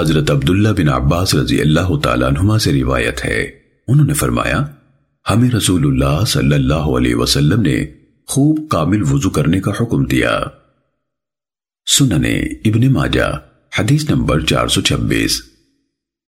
حضرت عبداللہ بن عباس رضی اللہ تعالیٰ عنہما سے روایت ہے۔ انہوں نے فرمایا، ہمیں رسول اللہ صلی اللہ علیہ وسلم نے خوب کامل وضو کرنے کا حکم دیا۔ سننے ابن ماجہ، حدیث نمبر چار سو چھبیس۔